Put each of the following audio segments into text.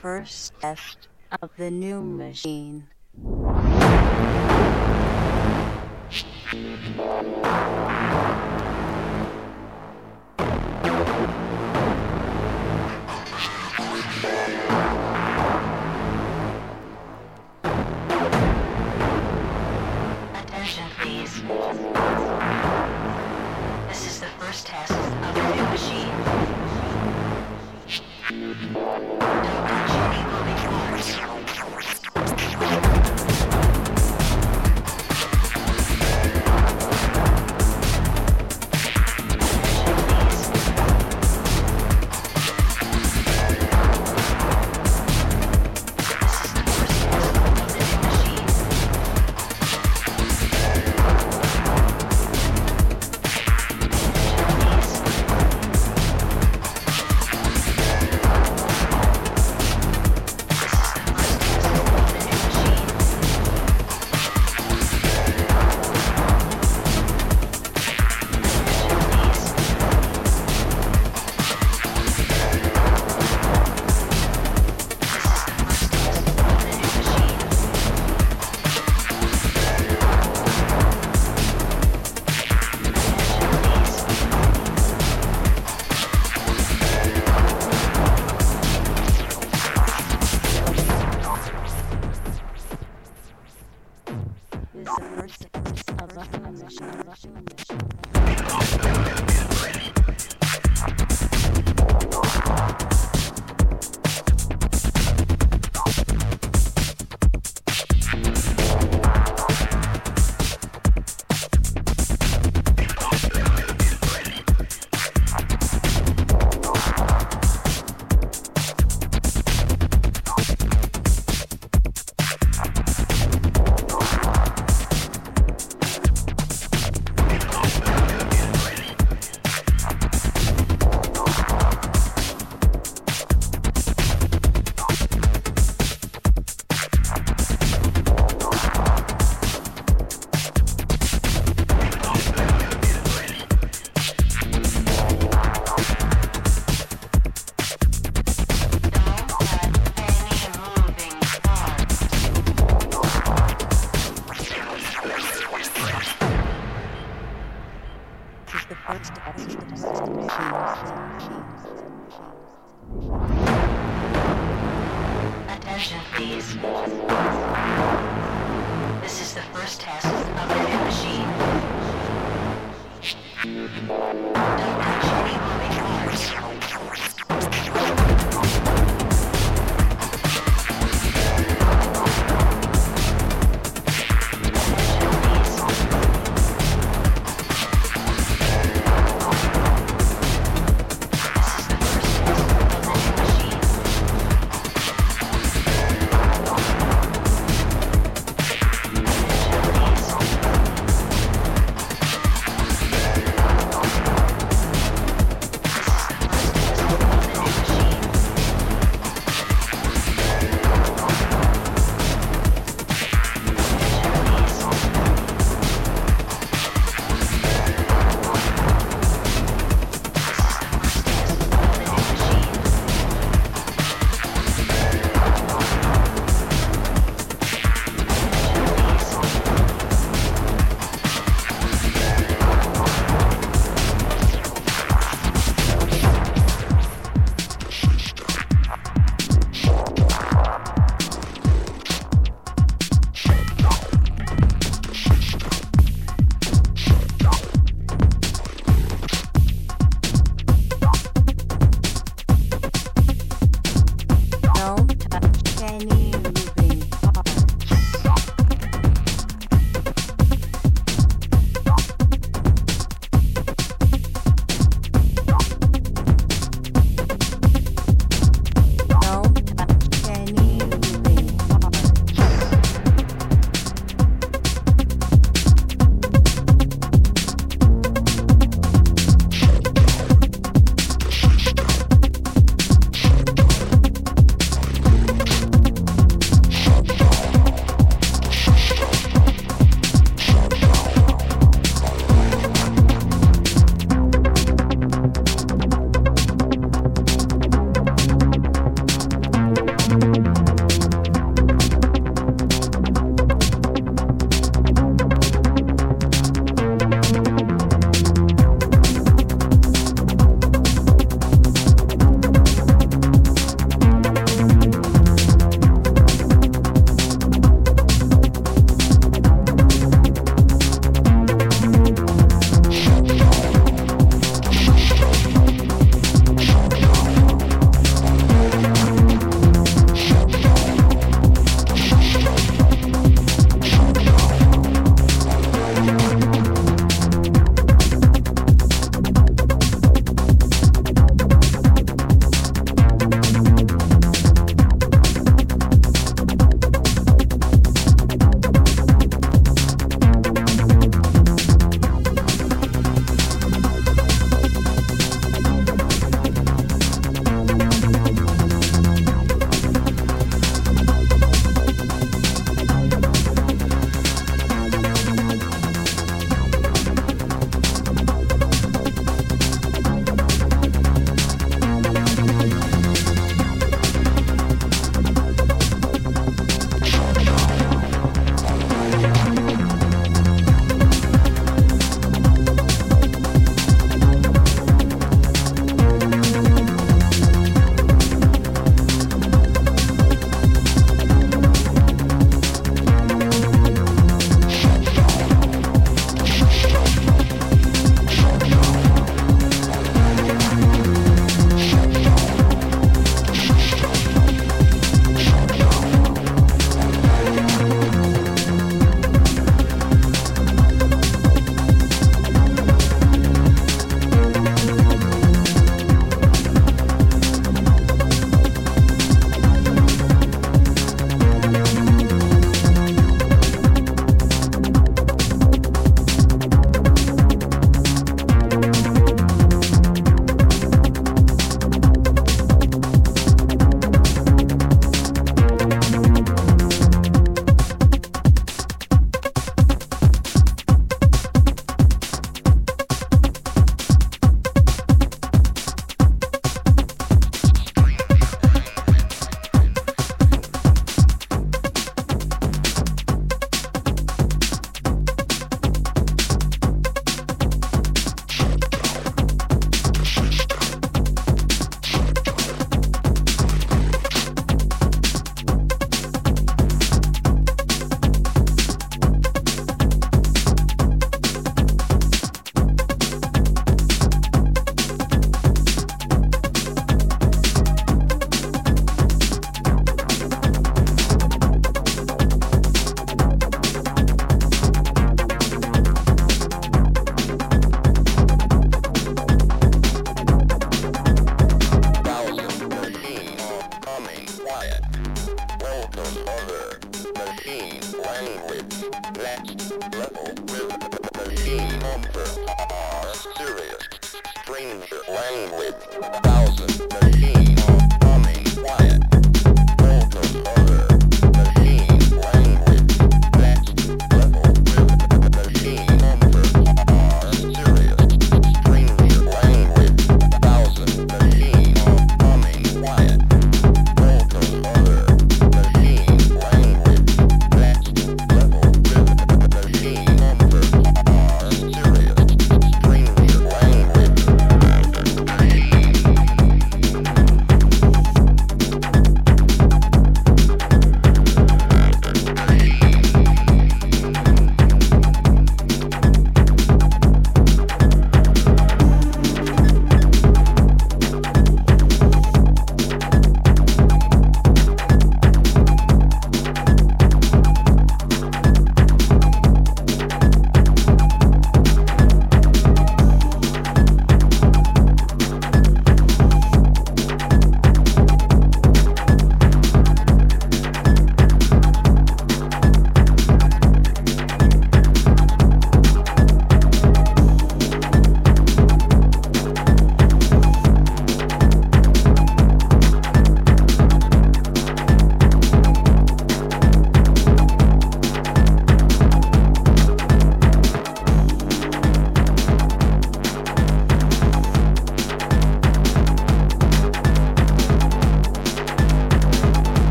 first test of the new machine.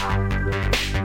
Thank you.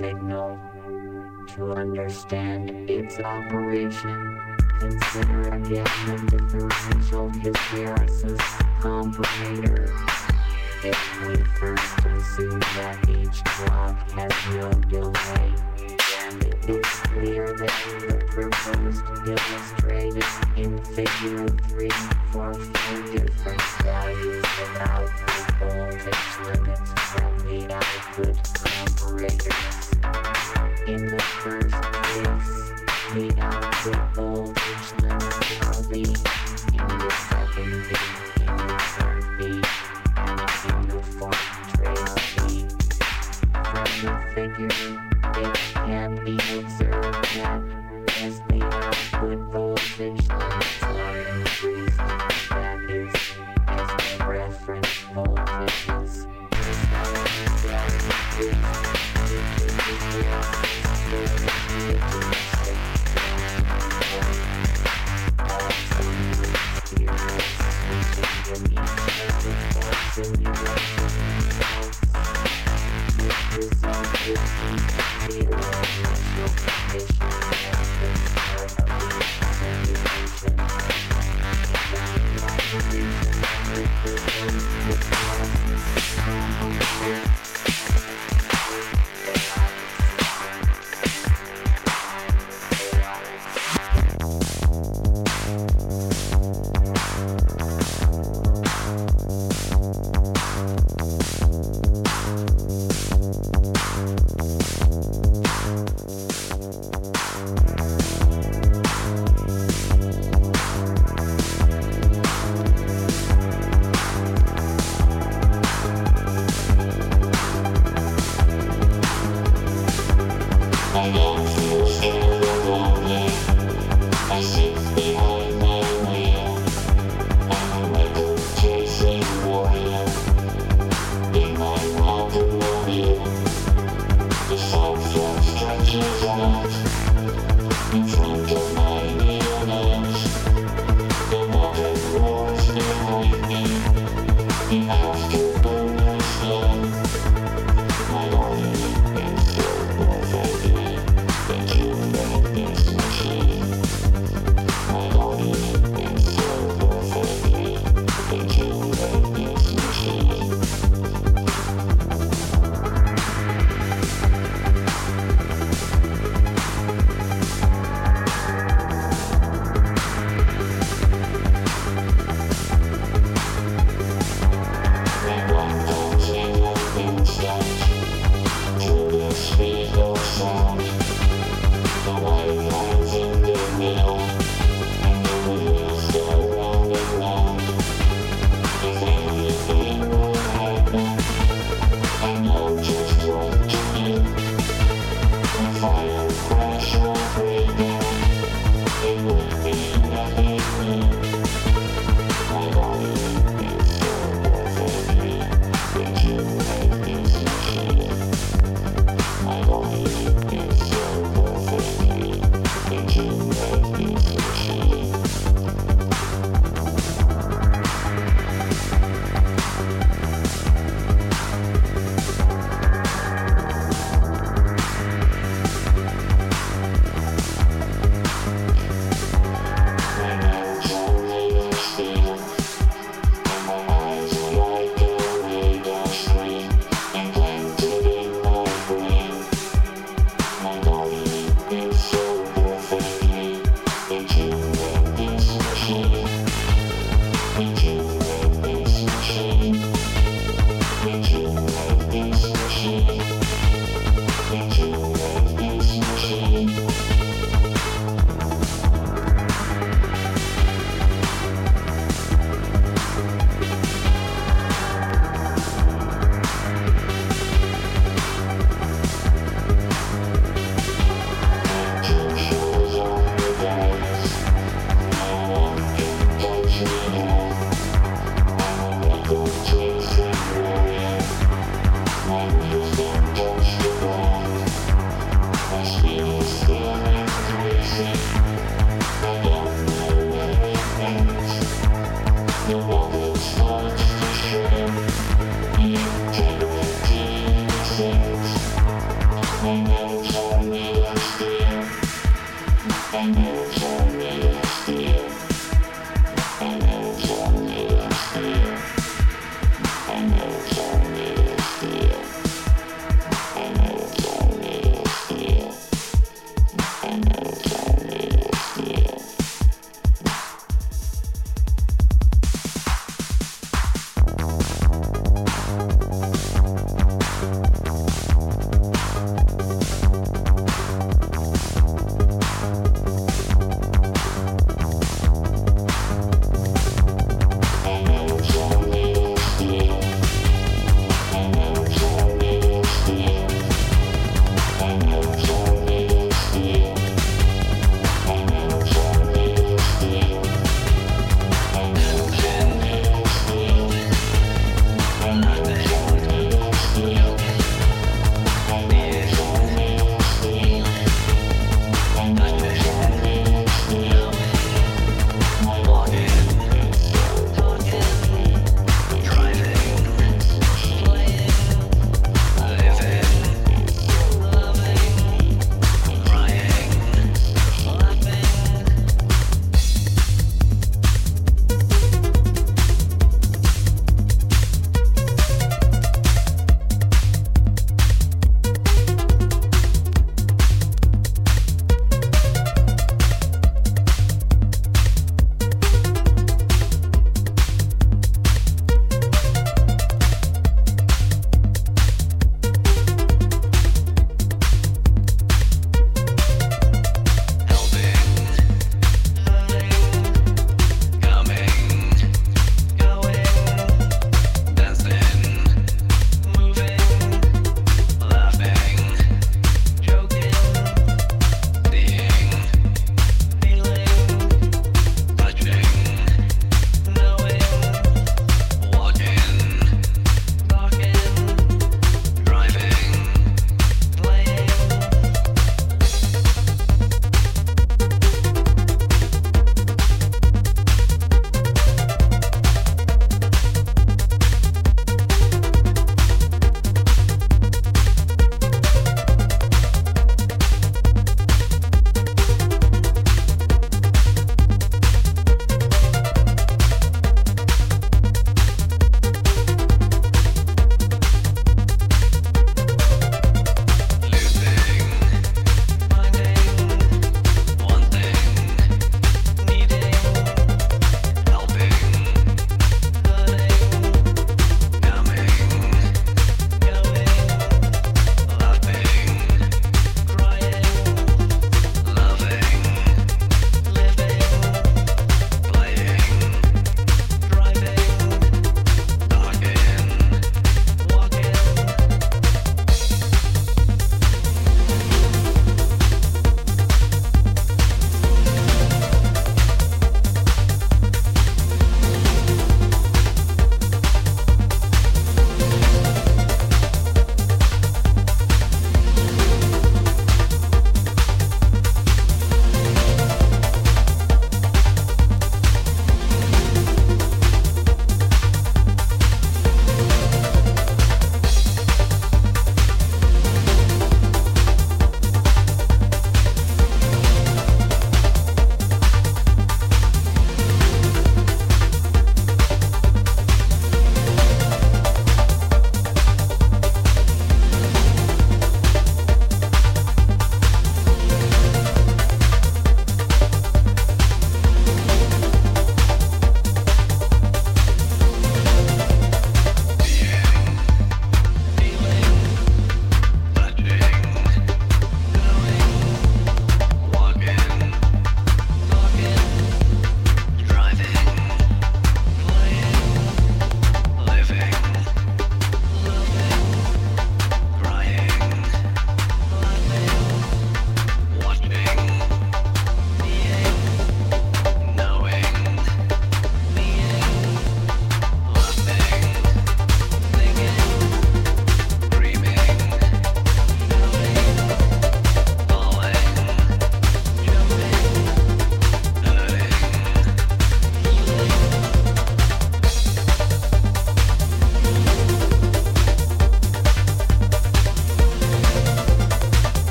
signal. To understand its operation, consider again the differential hysteresis comparator. If we first assume that each clock has no delay, then it's clear that the proposed illustrated in figure 3 for four different values about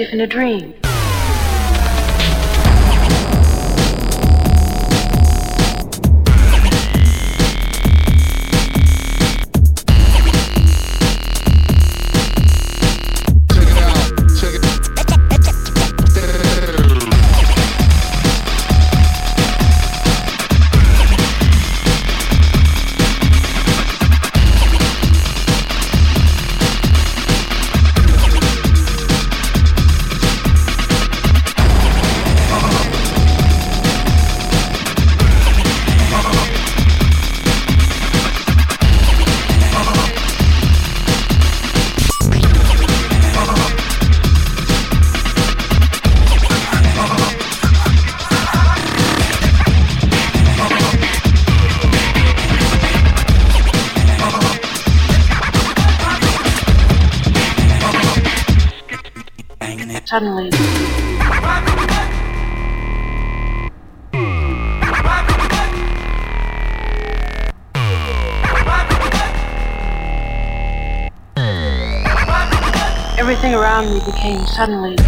As if in a dream. Suddenly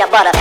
of the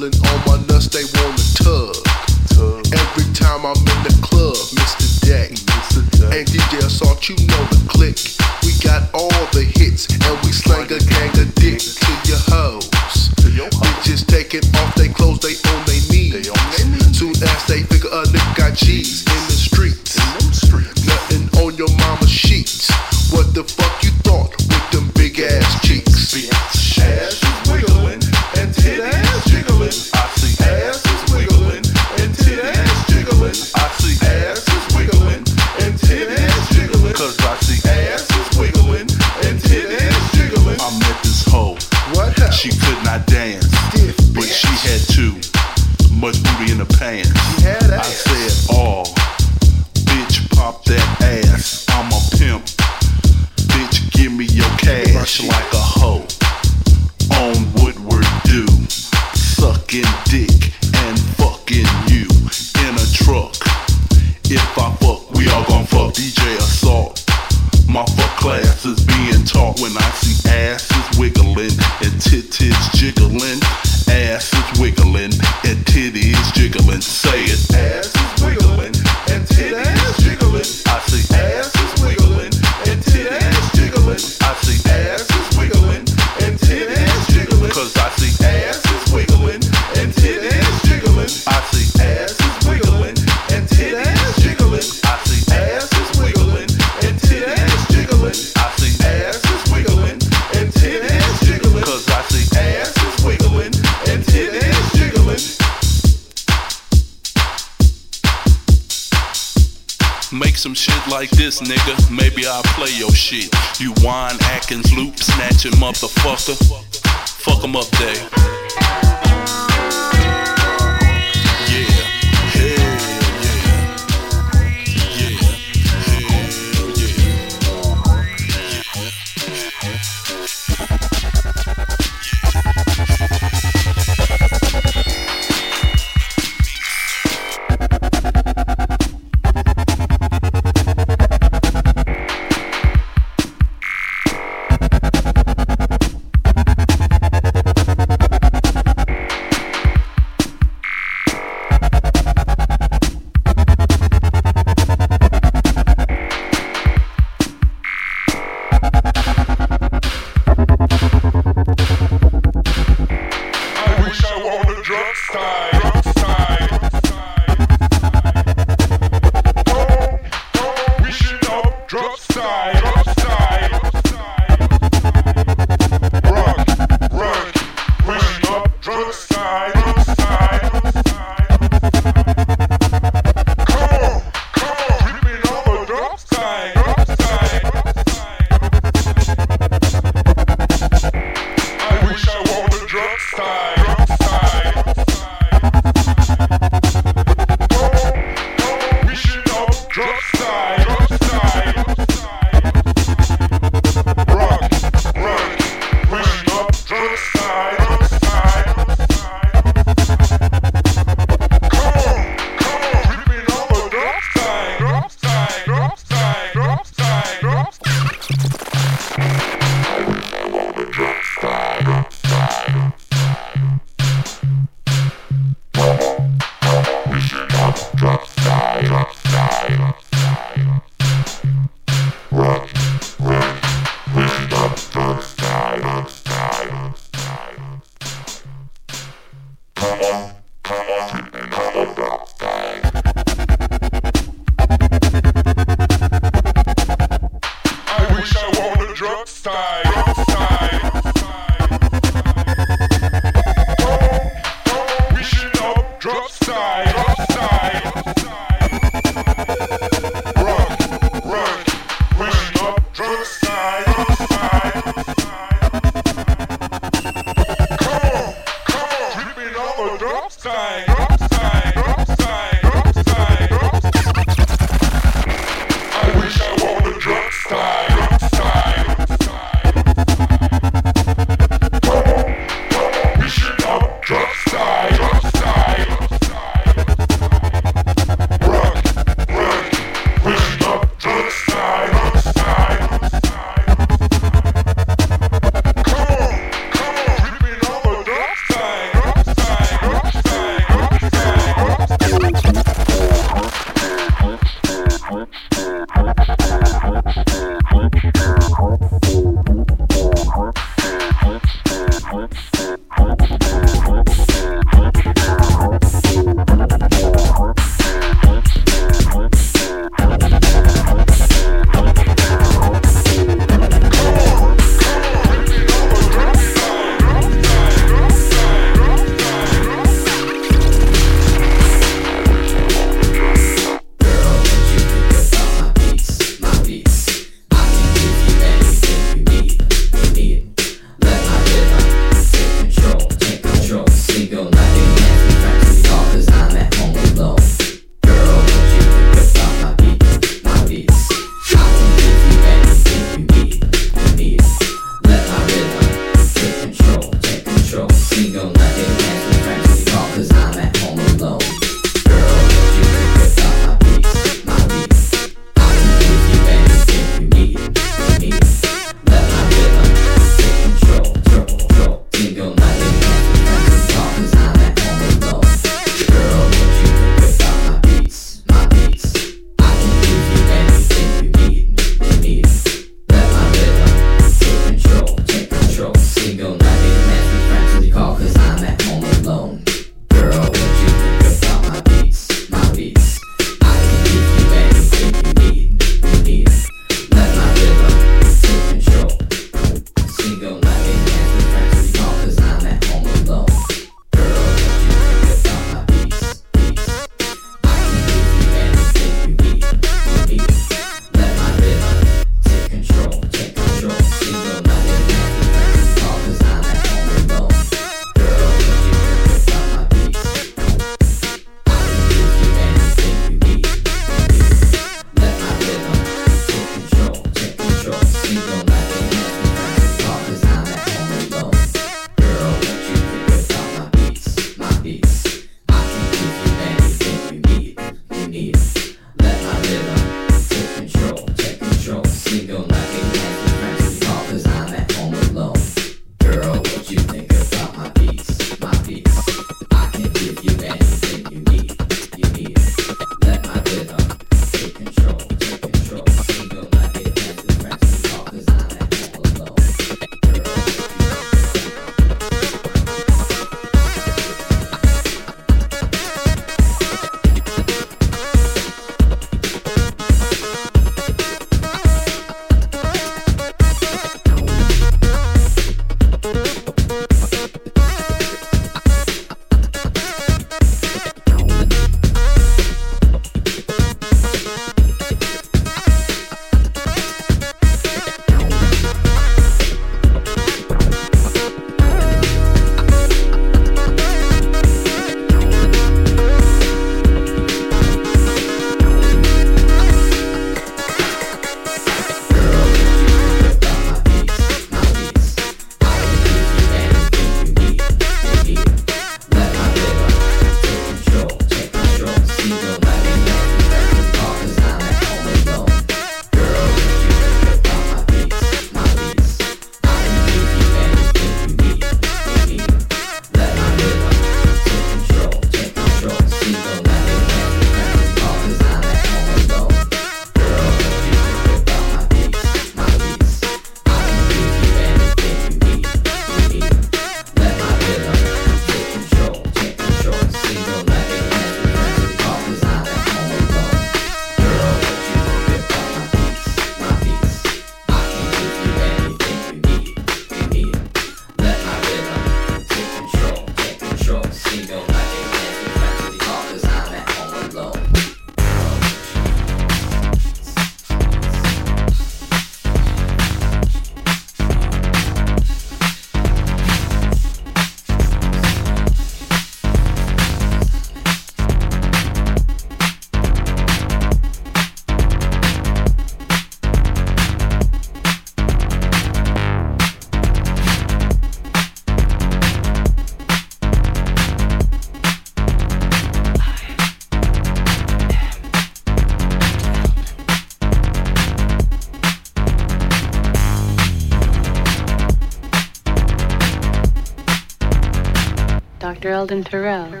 And Terrell.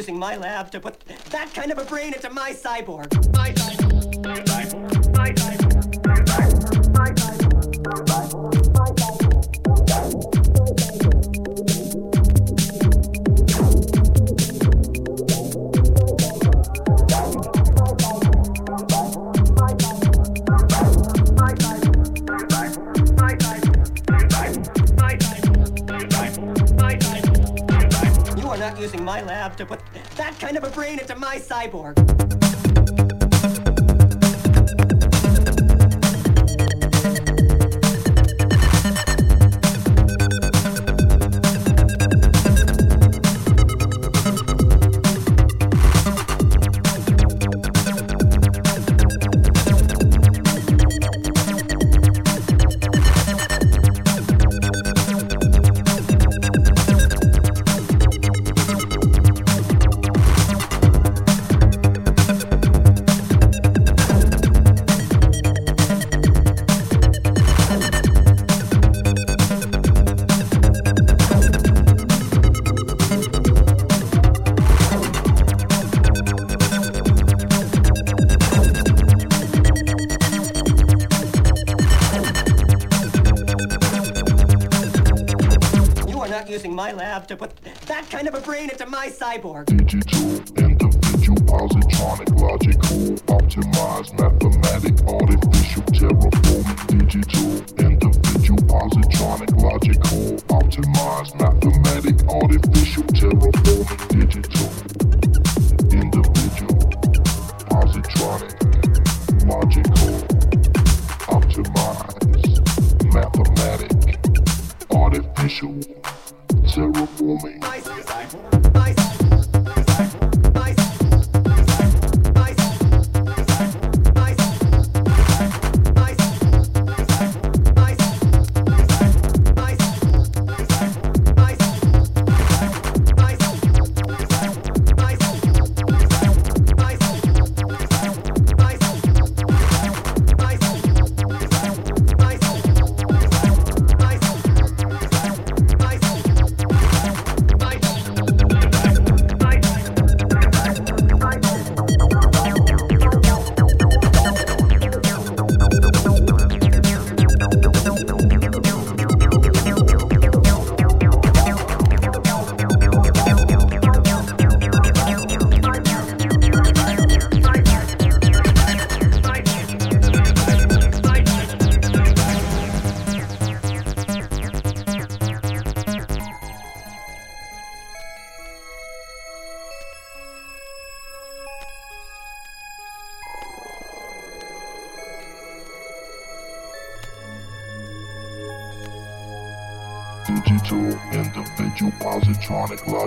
using my lab to put that kind of a brain into my cyborg. cyborg.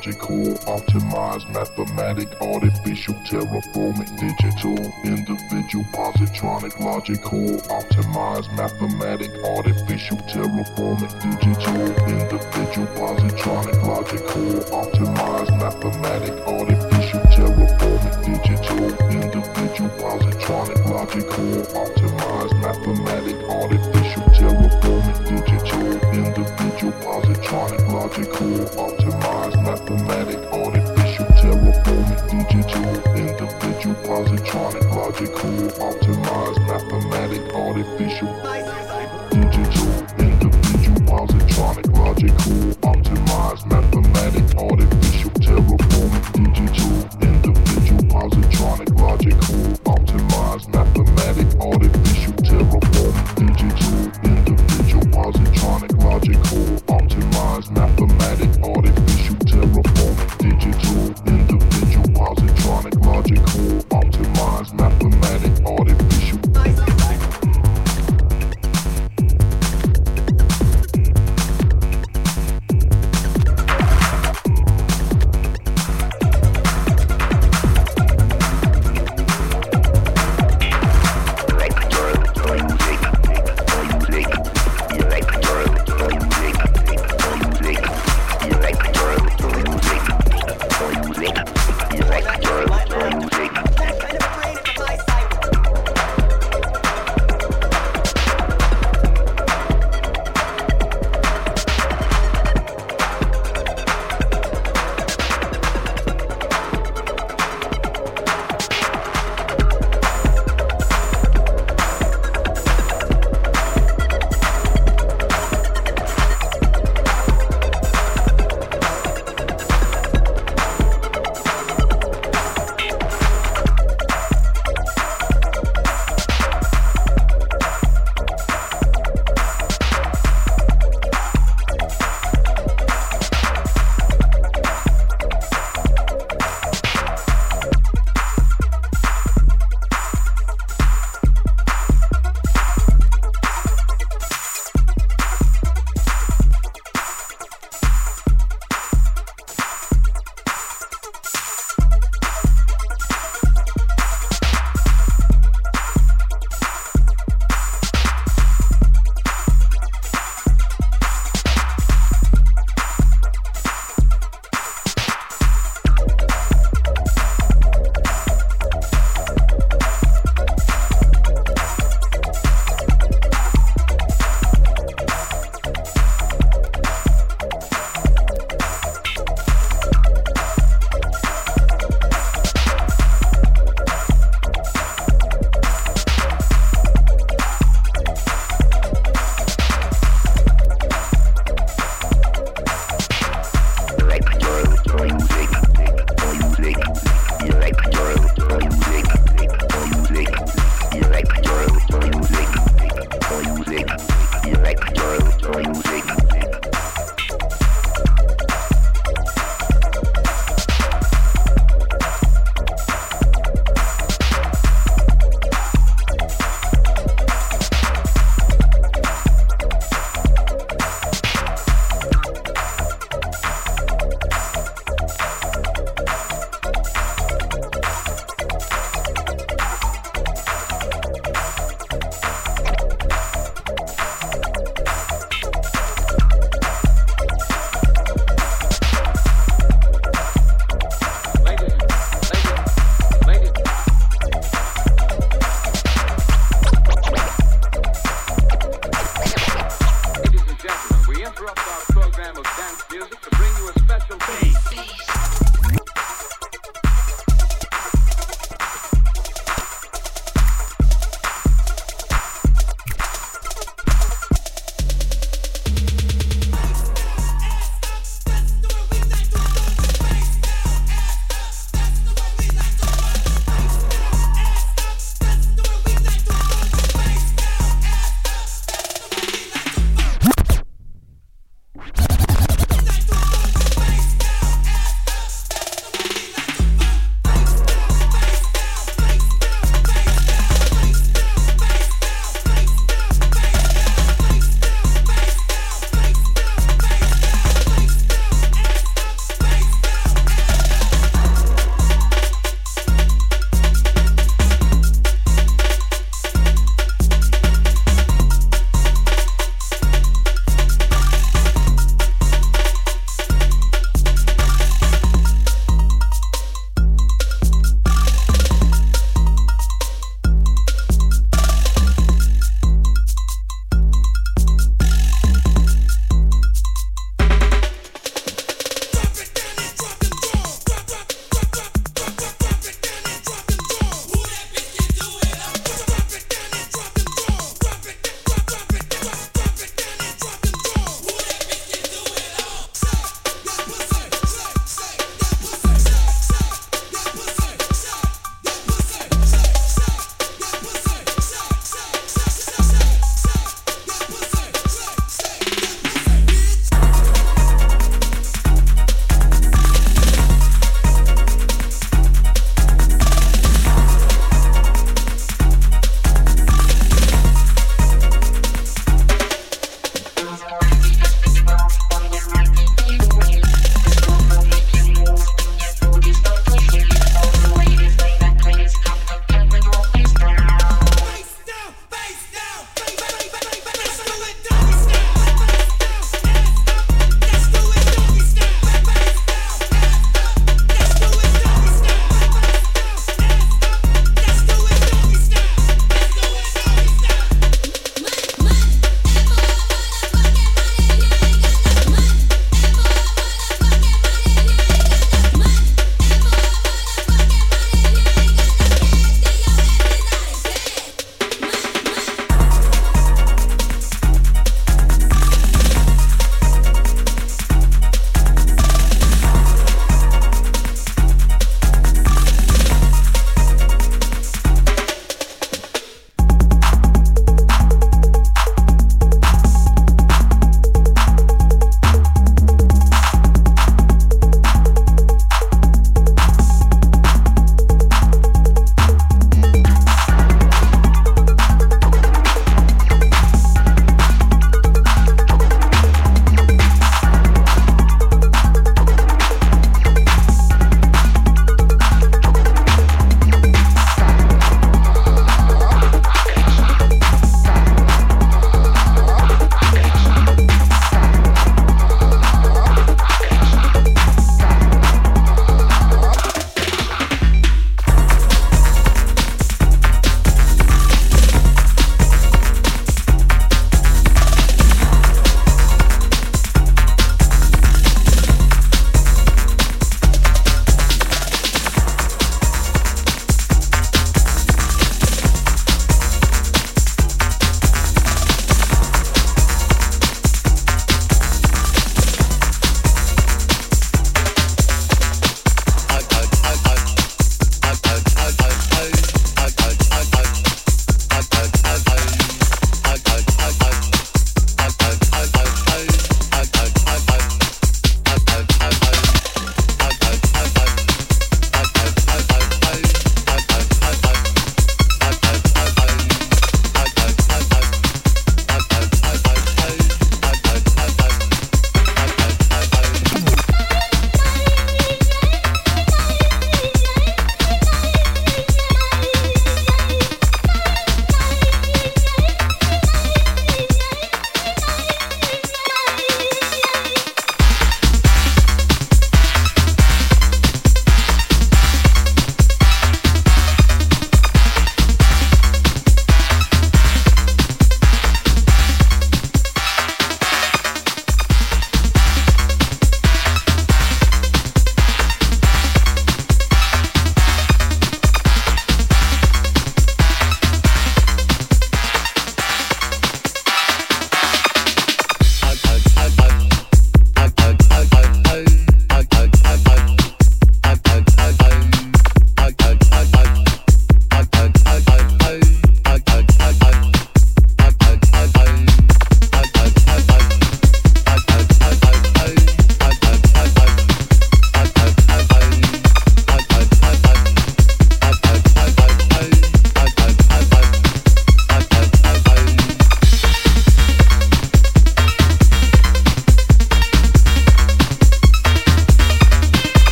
logical, optimized, mathematic, artificial, terraforming, digital, individual, positronic, logical, optimized, mathematic, artificial, terraforming, digital, individual, positronic, logical, optimized, mathematic, artificial, terraforming, digital, individual, positronic, logical, optimized, mathematic.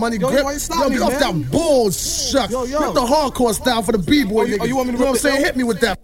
Yo, money grip. why you yo, stop me, get off man? that bullshit. Yo, yo. Rip the hardcore style for the b-boy Oh, you- oh, you want me to know what I'm saying? Hit me with that.